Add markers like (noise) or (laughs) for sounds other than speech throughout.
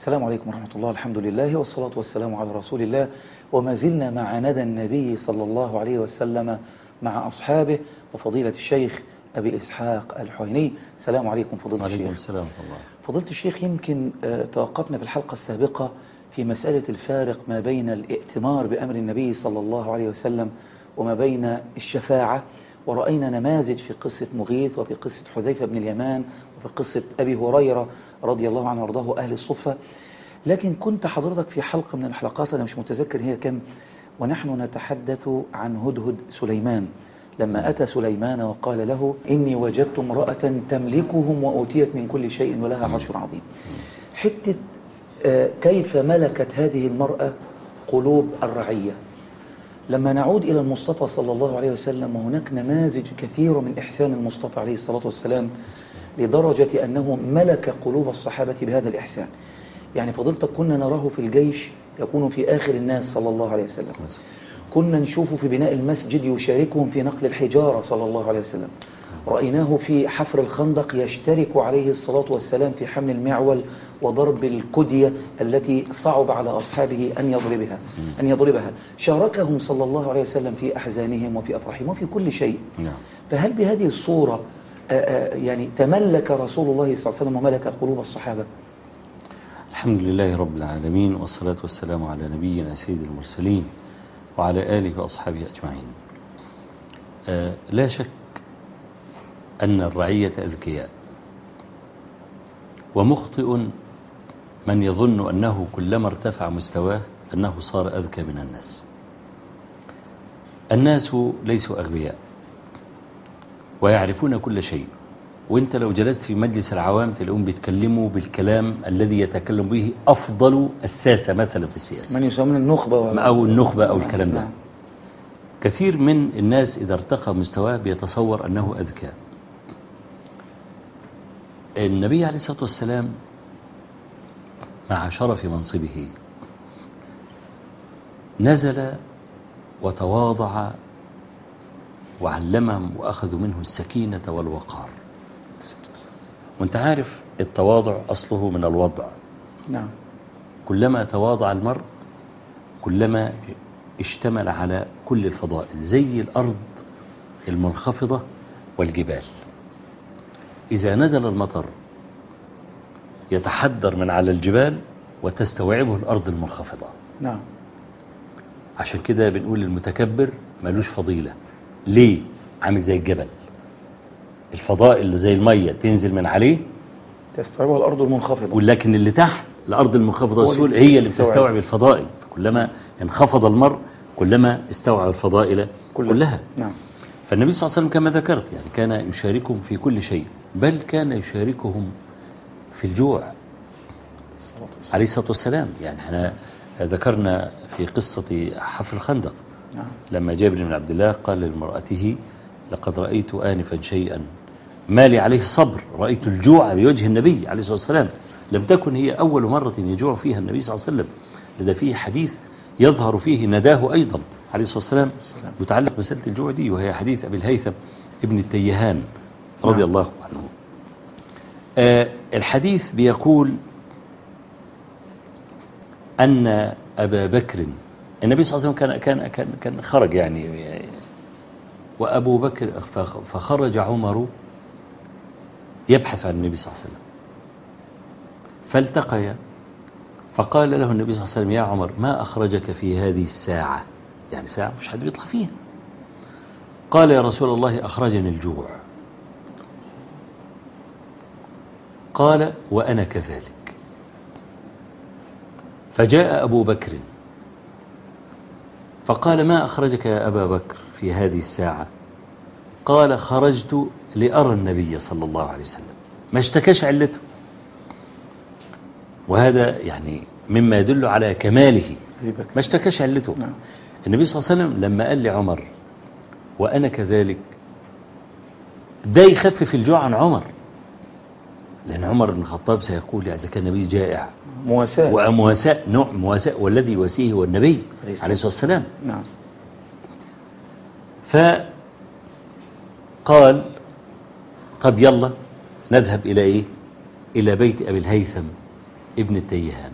السلام عليكم ورحمة الله الحمد لله والصلاة والسلام على رسول الله. وما زلنا مع ندى النبي صلى الله عليه وسلم مع أصحابه وفضيلة الشيخ أبي إسحاق الحويني. السلام عليكم فضيلة الشيخ. السلام ورحمة الله. فضيلة الشيخ يمكن آه، توقفنا في الحلقة السابقة في مسألة الفارق ما بين الائتمار بأمر النبي صلى الله عليه وسلم وما بين الشفاعة. ورأينا نماذج في قصة مغيث وفي قصة حذيفة بن اليمان وفي قصة أبي هريرة رضي الله عنه وأرضاه أهل الصفة. لكن كنت حضرتك في حلقة من الحلقات أنا مش متذكر هي كم ونحن نتحدث عن هدهد سليمان. لما أتى سليمان وقال له إني وجدت امرأة تملكهم وأوتيت من كل شيء ولها عرش عظيم. حتة آه، كيف ملكت هذه المرأة قلوب الرعية؟ لما نعود إلى المصطفى صلى الله عليه وسلم وهناك نماذج كثيرة من إحسان المصطفى عليه الصلاة والسلام لدرجة أنه ملك قلوب الصحابة بهذا الإحسان. يعني فضلتك كنا نراه في الجيش يكون في آخر الناس صلى الله عليه وسلم. كنا نشوفه في بناء المسجد يشاركهم في نقل الحجارة صلى الله عليه وسلم. رأيناه في حفر الخندق يشترك عليه الصلاة والسلام في حمل المعول وضرب الكدية التي صعب على أصحابه أن يضربها أن يضربها. شاركهم صلى الله عليه وسلم في أحزانهم وفي أفراحهم وفي كل شيء. نعم. فهل بهذه الصورة آه، آه، يعني تملك رسول الله صلى الله عليه وسلم وملك قلوب الصحابة؟ الحمد لله رب العالمين والصلاة والسلام على نبينا سيد المرسلين وعلى آله وأصحابه أجمعين. آه لا شك أن الرعية أذكياء. ومخطئ من يظن أنه كلما ارتفع مستواه أنه صار أذكى من الناس. الناس ليسوا أغبياء ويعرفون كل شيء. وأنت لو جلست في مجلس العوام تلاقيهم بيتكلموا بالكلام الذي يتكلم به أفضل الساسة مثلا في السياسة. من يسمون النخبة و- أو النخبة أو الكلام ده. نعم. كثير من الناس إذا ارتقى مستواه بيتصور أنه أذكى. النبي عليه الصلاة والسلام مع شرف منصبه نزل وتواضع وعلمهم وأخذوا منه السكينة والوقار. وأنت عارف التواضع أصله من الوضع. نعم. كلما تواضع المرء كلما اشتمل على كل الفضائل زي الأرض المنخفضة والجبال. إذا نزل المطر يتحدر من على الجبال وتستوعبه الأرض المنخفضة. نعم. عشان كده بنقول المتكبر ملوش فضيلة. ليه؟ عامل زي الجبل. الفضائل اللي زي المية تنزل من عليه تستوعبها الأرض المنخفضة. ولكن اللي تحت الأرض المنخفضة هي اللي بتستوعب. الفضائل. فكلما انخفض المرء كلما استوعب الفضائل كلها. كلها. نعم. فالنبي صلى الله عليه وسلم كما ذكرت يعني كان يشاركهم في كل شيء. بل كان يشاركهم في الجوع. عليه الصلاة والسلام. يعني إحنا ذكرنا في قصة حفر الخندق. نعم. لما جابر بن عبد الله قال لامرأته لقد رأيت آنفا شيئا. ما لي عليه صبر. رأيت الجوع بوجه النبي عليه الصلاة والسلام. لم تكن هي أول مرة يجوع فيها النبي صلى الله عليه وسلم. لذا فيه حديث يظهر فيه نداه أيضا عليه الصلاة والسلام. متعلق بمسألة الجوع دي وهي حديث أبي الهيثم ابن التيهان. رضي نعم. الله عنه. آه الحديث بيقول أن أبا بكر النبي صلى الله عليه وسلم كان كان كان, خرج يعني وأبو بكر فخ- فخرج عمر يبحث عن النبي صلى الله عليه وسلم. فالتقيا فقال له النبي صلى الله عليه وسلم يا عمر ما أخرجك في هذه الساعة؟ يعني ساعة مش حد بيطلع فيها. قال يا رسول الله أخرجني الجوع. قال وأنا كذلك. فجاء أبو بكر فقال ما أخرجك يا أبا بكر في هذه الساعة؟ قال خرجت لأرى النبي صلى الله عليه وسلم. ما اشتكاش علته. وهذا يعني مما يدل على كماله. ما اشتكاش علته. نعم. النبي صلى الله عليه وسلم لما قال لعمر وأنا كذلك ده يخفف الجوع عن عمر. لأن عمر بن الخطاب سيقول إذا كان النبي جائع. مواساة. ومواساة نوع مواساة والذي يواسيه هو النبي عليه الصلاة والسلام. نعم. فقال طب يلا نذهب إلى إيه؟ إلى بيت أبي الهيثم ابن التيهان.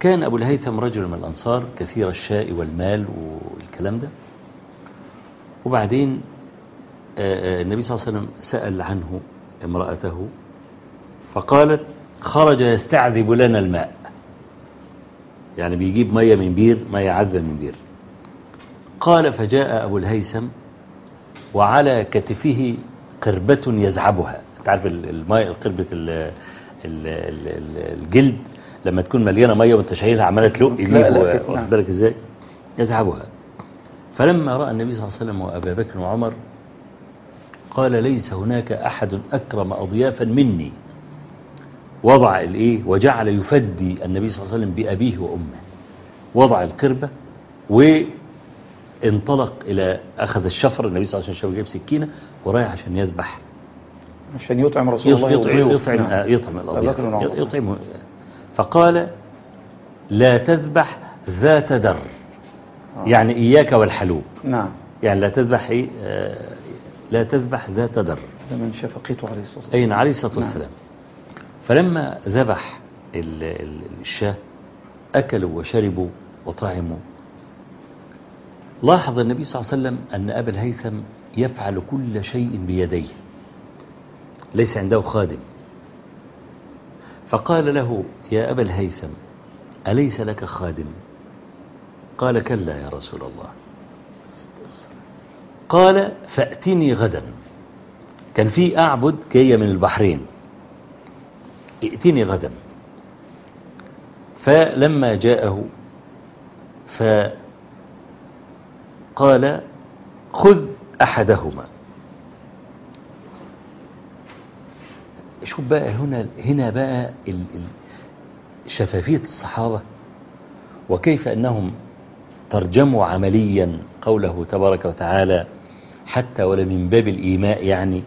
كان أبو الهيثم رجل من الأنصار كثير الشاء والمال والكلام ده. وبعدين آه، آه، النبي صلى الله عليه وسلم سأل عنه امرأته فقالت خرج يستعذب لنا الماء. يعني بيجيب مية من بير مية عذبة من بير. قال فجاء أبو الهيثم وعلى كتفه قربة يزعبها. أنت عارف ال- الماء قربة ال- ال- ال- ال- الجلد لما تكون مليانة مية وأنت شايلها عمالة تلق ليك لا، و- نعم. واخد بالك إزاي؟ يزعبها. فلما رأى النبي صلى الله عليه وسلم وأبا بكر وعمر قال ليس هناك أحد أكرم أضيافا مني. وضع الإيه؟ وجعل يفدي النبي صلى الله عليه وسلم بأبيه وأمه. وضع القربة وانطلق إلى أخذ الشفر النبي صلى الله عليه وسلم جايب سكينة ورايح عشان يذبح. عشان يطعم رسول الله يطعم. يطعم, نعم. آه، يطعم الأضياف. يطعم فقال لا تذبح ذات در. يعني إياك والحلوب. نعم. يعني لا تذبح إيه؟ آه، لا تذبح ذات در. من شفقته عليه الصلاة والسلام. أين عليه الصلاة والسلام. فلما ذبح ال- ال- الشاة أكلوا وشربوا وطعموا. لاحظ النبي صلى الله عليه وسلم أن أبا الهيثم يفعل كل شيء بيديه ليس عنده خادم. فقال له يا أبا الهيثم أليس لك خادم؟ قال كلا يا رسول الله. قال فأتني غدا. كان في أعبد جاية من البحرين. ائتني غدا. فلما جاءه فقال خذ أحدهما. شوف بقى هنا هنا بقى شفافية الصحابة وكيف أنهم ترجموا عمليا قوله تبارك وتعالى حتى ولا من باب الإيماء يعني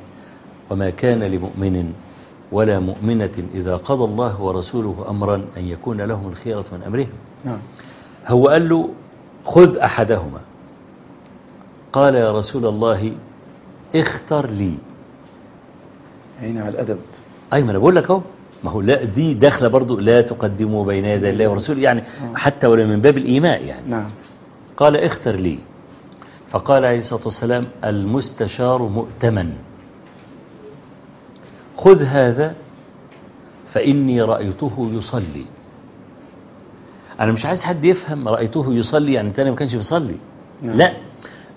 وما كان لمؤمن ولا مؤمنة إذا قضى الله ورسوله أمرا أن يكون لهم الخيرة من أمرهم. نعم. هو قال له خذ أحدهما. قال يا رسول الله اختر لي. عيني على الأدب. أي ما أنا بقول لك أهو. ما هو لا دي داخلة برضو لا تقدموا بين يدي الله ورسوله يعني حتى ولا من باب الإيماء يعني. نعم. قال اختر لي. فقال عليه الصلاة والسلام المستشار مؤتمن. خذ هذا فإني رأيته يصلي. أنا مش عايز حد يفهم رأيته يصلي يعني تاني ما كانش بيصلي. نعم. لا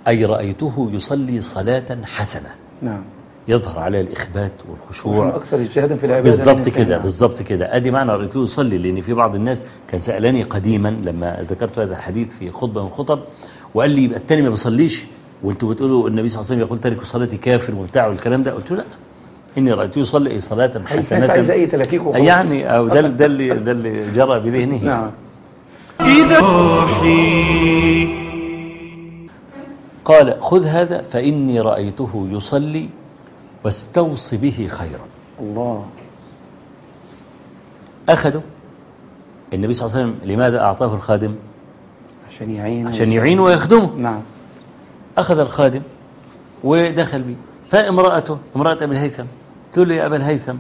أي رأيته يصلي صلاة حسنة. نعم. يظهر عليها الإخبات والخشوع. أكثر اجتهادا في العبادة بالظبط كده. بالظبط كده. أدي معنى رأيته يصلي لأن في بعض الناس كان سألني قديما لما ذكرت هذا الحديث في خطبة من الخطب وقال لي يبقى التاني ما بيصليش وأنتوا بتقولوا النبي صلى الله عليه وسلم يقول تارك الصلاه كافر وبتاع والكلام ده. قلت له لا. إني رايته يصلي أي صلاة أي ناس حسنة. عايزة أي تلاكيك وخلاص يعني أو ده ده اللي ده اللي جرى بذهنه. نعم. قال خذ هذا فإني رأيته يصلي واستوصي به خيرا. الله. اخذه النبي صلى الله عليه وسلم لماذا أعطاه الخادم؟ عشان يعين. عشان يعينه ويخدمه. نعم. أخذ الخادم ودخل به. فامرأته امرأة أبي الهيثم تقول له يا أبا الهيثم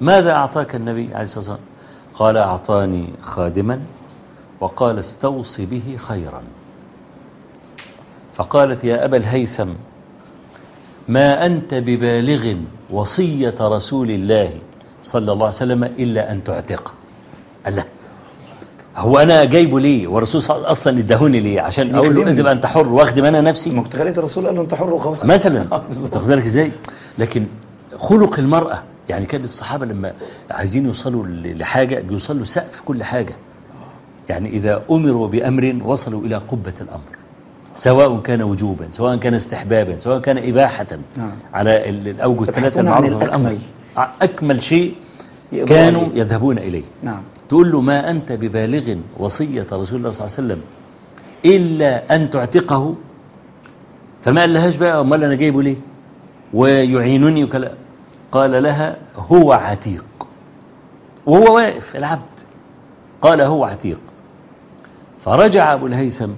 ماذا أعطاك النبي عليه الصلاة والسلام؟ قال أعطاني خادما وقال استوصي به خيرا. فقالت يا أبا الهيثم ما أنت ببالغ وصية رسول الله صلى الله عليه وسلم إلا أن تعتق. قال له هو أنا جايبه ليه؟ والرسول أصلا ادهوني ليه؟ عشان أقول له. تبقى أنت حر وأخدم أنا نفسي. خليت الرسول قال له أنت حر وخلاص مثلا. (laughs) تاخد بالك إزاي؟ لكن خلق المرأة يعني كان الصحابة لما عايزين يوصلوا لحاجة بيوصلوا سقف كل حاجة. يعني إذا أمروا بأمر وصلوا إلى قبة الأمر. سواء كان وجوبا سواء كان استحبابا سواء كان إباحة نعم. على ال- الأوجه الثلاثة المعروفة في الأمر. أكمل شيء كانوا. يذهبون إليه. نعم. تقول له ما أنت ببالغ وصية رسول الله صلى الله عليه وسلم إلا أن تعتقه؟ فما قال لهاش بقى؟ أمال أنا جايبه ليه؟ ويعينني وكلا. قال لها هو عتيق. وهو واقف العبد. قال هو عتيق. فرجع أبو الهيثم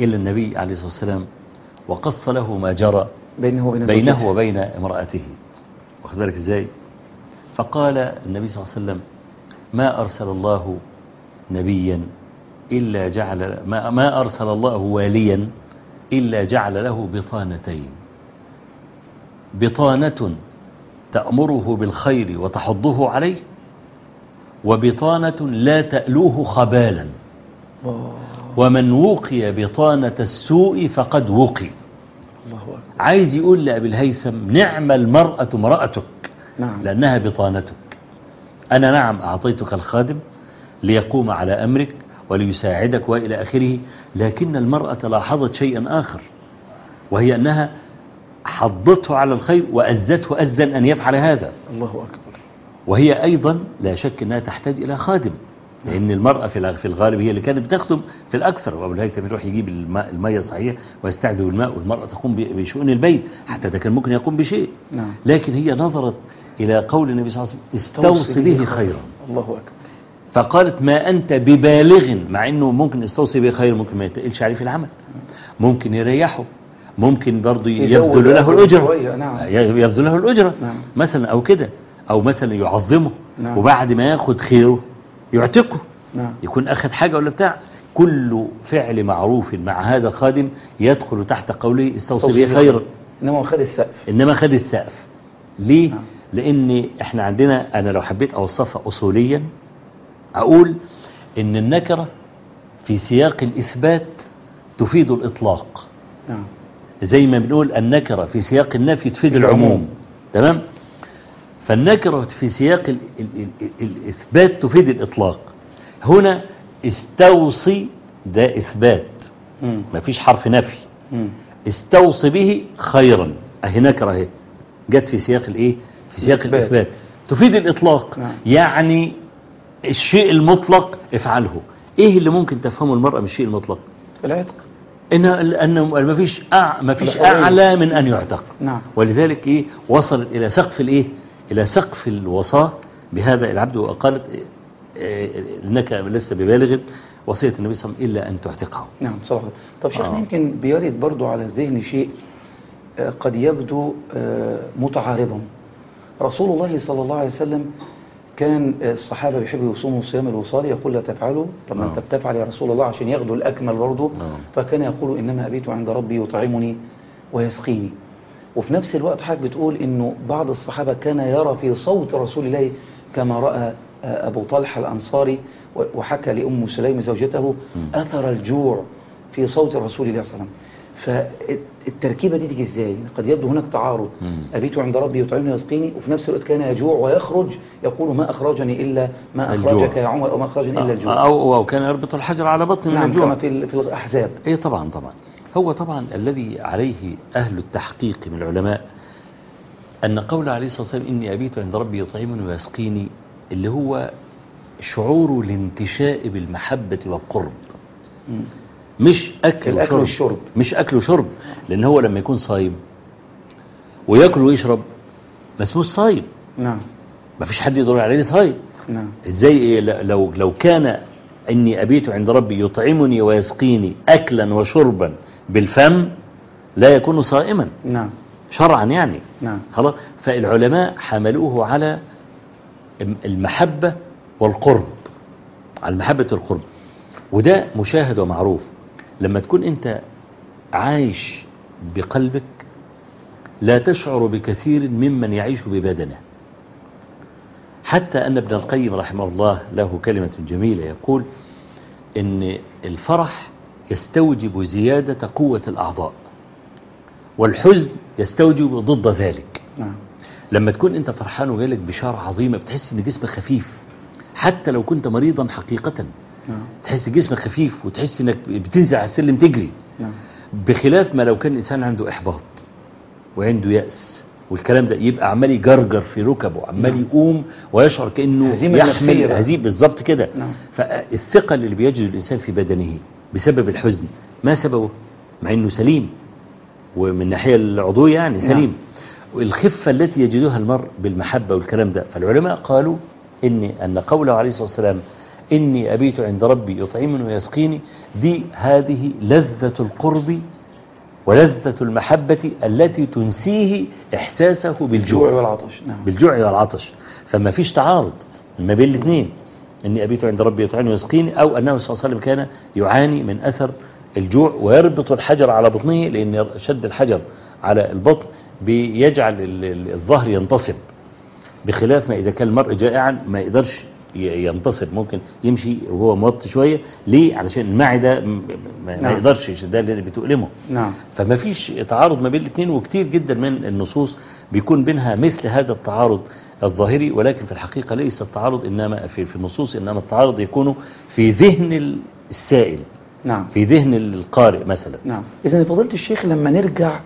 إلى النبي عليه الصلاة والسلام وقص له ما جرى بينه وبين بينه. وبين امرأته. واخد بالك إزاي؟ فقال النبي صلى الله عليه وسلم ما أرسل الله نبيا إلا جعل ما, ما أرسل الله واليا إلا جعل له بطانتين. بطانة تأمره بالخير وتحضه عليه وبطانة لا تألوه خبالا. ومن وقي بطانة السوء فقد وقي. عايز يقول لأبي الهيثم نعم المرأة امرأتك نعم. لأنها بطانتك. أنا نعم أعطيتك الخادم ليقوم على أمرك وليساعدك وإلى آخره لكن المرأة لاحظت شيئا آخر وهي أنها حضته على الخير وأزته أزا أن يفعل هذا. الله أكبر. وهي أيضا لا شك أنها تحتاج إلى خادم لأن المرأة في الغ- في الغالب هي اللي كانت بتخدم في الأكثر وأبو الهيثم يروح يجيب الماء المية صحيح ويستعذب الماء والمرأة تقوم بشؤون البيت حتى ده كان ممكن يقوم بشيء. نعم. لكن هي نظرت إلى قول النبي صلى الله عليه وسلم استوصي به خيرا. الله أكبر. فقالت ما أنت ببالغ مع أنه ممكن استوصي به خير ممكن ما يتقلش عليه في العمل ممكن يريحه. ممكن برضه يبذل له الأجرة نعم. يبذل له الأجرة نعم. مثلا أو كده أو مثلا يعظمه نعم. وبعد ما ياخد خيره يعتقه نعم يكون أخذ حاجة ولا بتاع كل فعل معروف مع هذا الخادم يدخل تحت قوله استوصي به خيرا إنما خد السقف إنما خد السقف ليه؟ نعم. لأن إحنا عندنا أنا لو حبيت أوصفها أصوليا أقول إن النكرة في سياق الإثبات تفيد الإطلاق نعم زي ما بنقول النكرة في سياق النفي تفيد العموم. تمام؟ فالنكرة في سياق ال ال ال الإثبات تفيد الإطلاق. هنا استوصي ده إثبات. مم. مفيش حرف نفي. استوصي به خيرا. أهي نكرة أهي. جت في سياق الإيه؟ في سياق الإثبات. الإثبات. تفيد الإطلاق. نعم. يعني الشيء المطلق افعله. إيه اللي ممكن تفهمه المرأة من الشيء المطلق؟ العتق. إن ان ما فيش ما فيش. أعلى من أن يعتق. نعم. ولذلك إيه؟ وصلت إلى سقف الإيه؟ إلى سقف الوصاة بهذا العبد وقالت إيه، إيه، إنك لست ببالغ وصية النبي صلى الله عليه وسلم إلا أن تعتقه. نعم صح طب شيخنا آه. يمكن بيرد برضو على الذهن شيء آه، قد يبدو آه، متعارضا. رسول الله صلى الله عليه وسلم كان الصحابة بيحبوا يصوموا صيام الوصال يقول لا تفعلوا. طب ما آه. انت بتفعل يا رسول الله عشان ياخدوا الأكمل برضو آه. فكان يقول إنما أبيت عند ربي يطعمني ويسقيني. وفي نفس الوقت حضرتك بتقول إنه بعض الصحابة كان يرى في صوت رسول الله كما رأى آه، أبو طلحة الأنصاري وحكى لأم سليم زوجته أثر الجوع في صوت رسول الله صلى الله عليه وسلم. فالتركيبة دي تيجي إزاي؟ قد يبدو هناك تعارض. أبيت عند ربي يطعمني ويسقيني وفي نفس الوقت كان يجوع ويخرج يقول ما أخرجني إلا ما الجوع. أخرجك يا عمر أو ما أخرجني إلا الجوع. أو, أو كان يربط الحجر على بطن من نعم الجوع. كما في في الأحزاب. إيه طبعا طبعا. هو طبعا الذي عليه أهل التحقيق من العلماء أن قول عليه الصلاة والسلام إني أبيت عند ربي يطعمني ويسقيني اللي هو شعور الانتشاء بالمحبة والقرب. مش أكل الأكل وشرب. والشرب. مش أكل وشرب لأن هو لما يكون صايم ويأكل ويشرب ما اسموش صايم. نعم. ما فيش حد يدور عليه صايم. نعم. إزاي؟ إيه لو لو كان إني أبيت عند ربي يطعمني ويسقيني اكلا وشربا بالفم لا يكون صائما. نعم. شرعا يعني. نعم. خلاص؟ فالعلماء حملوه على الم- المحبة والقرب على المحبة والقرب. وده مشاهد ومعروف. لما تكون أنت عايش بقلبك لا تشعر بكثير ممن يعيش ببدنه. حتى أن ابن القيم رحمه الله له كلمة جميلة يقول إن الفرح يستوجب زيادة قوة الأعضاء والحزن يستوجب ضد ذلك. نعم. لما تكون أنت فرحان وجالك بشارة عظيمة بتحس إن جسمك خفيف حتى لو كنت مريضا حقيقة. تحس جسمك خفيف وتحس إنك بتنزل على السلم تجري. نعم بخلاف ما لو كان الإنسان عنده إحباط وعنده يأس والكلام ده يبقى عمال يجرجر في ركبه عمال يقوم ويشعر كأنه هزيمة يحمل. هزيم بالظبط كده. نعم. فالثقل اللي بيجد الإنسان في بدنه بسبب الحزن ما سببه؟ مع أنه سليم ومن الناحية العضوية يعني سليم. والخفة التي يجدها المرء بالمحبة والكلام ده فالعلماء قالوا إن أن قوله عليه الصلاة والسلام إني أبيت عند ربي يطعمني ويسقيني. دي هذه لذة القرب ولذة المحبة التي تنسيه إحساسه الجوع بالجوع والعطش نعم. بالجوع والعطش. فما فيش تعارض ما بين الاثنين. إني أبيت عند ربي يطعمني ويسقيني أو أنه صلى الله عليه وسلم كان يعاني من أثر الجوع ويربط الحجر على بطنه لأن شد الحجر على البطن بيجعل ال- ال- الظهر ينتصب. بخلاف ما إذا كان المرء جائعا ما يقدرش ينتصب ممكن يمشي وهو موطي شوية. ليه؟ علشان المعدة ما, نعم. يقدرش يشدها لأن بتؤلمه. نعم. فما فيش تعارض ما بين الاثنين وكتير جدا من النصوص بيكون بينها مثل هذا التعارض الظاهري. ولكن في الحقيقة ليس التعارض إنما في, في النصوص إنما التعارض يكون في ذهن السائل. نعم. في ذهن القارئ مثلا. نعم. إذا فضيلة الشيخ لما نرجع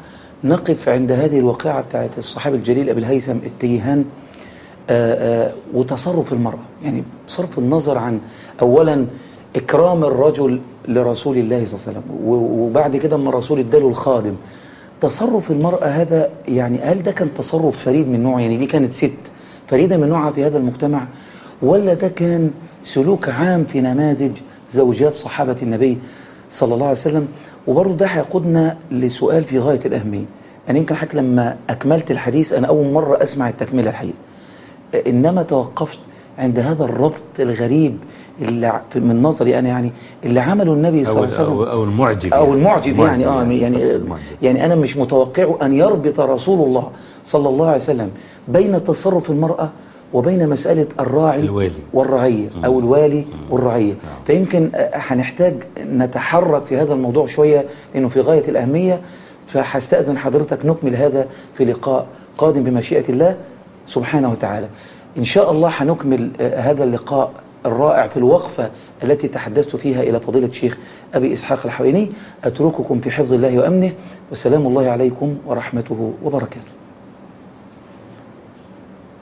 نقف عند هذه الواقعة بتاعت الصحابي الجليل أبي الهيثم التيهان وتصرف المرأة. يعني بصرف النظر عن أولا إكرام الرجل لرسول الله صلى الله عليه وسلم وبعد كده أما الرسول اداله الخادم. تصرف المرأة هذا يعني هل ده كان تصرف فريد من نوعه؟ يعني دي كانت ست فريدة من نوعها في هذا المجتمع ولا ده كان سلوك عام في نماذج زوجات صحابة النبي صلى الله عليه وسلم؟ وبرضه ده هيقودنا لسؤال في غاية الأهمية. أنا يمكن حضرتك لما أكملت الحديث أنا أول مرة أسمع التكملة الحقيقة. إنما توقفت عند هذا الربط الغريب اللي من نظري أنا يعني اللي عمله النبي صلى الله عليه وسلم. أو, المعجب أو المعجب يعني آه يعني تفسير المعجب. يعني أنا مش متوقع أن يربط رسول الله صلى الله عليه وسلم بين تصرف المرأة وبين مسألة الراعي الوالي. والرعية أو الوالي والرعية. فيمكن آه، هنحتاج نتحرك في هذا الموضوع شوية لأنه في غاية الأهمية فهستأذن حضرتك نكمل هذا في لقاء قادم بمشيئة الله. سبحانه وتعالى. إن شاء الله هنكمل آه، هذا اللقاء الرائع في الوقفة التي تحدثت فيها إلى فضيلة الشيخ أبي إسحاق الحويني. أترككم في حفظ الله وأمنه وسلام الله عليكم ورحمته وبركاته.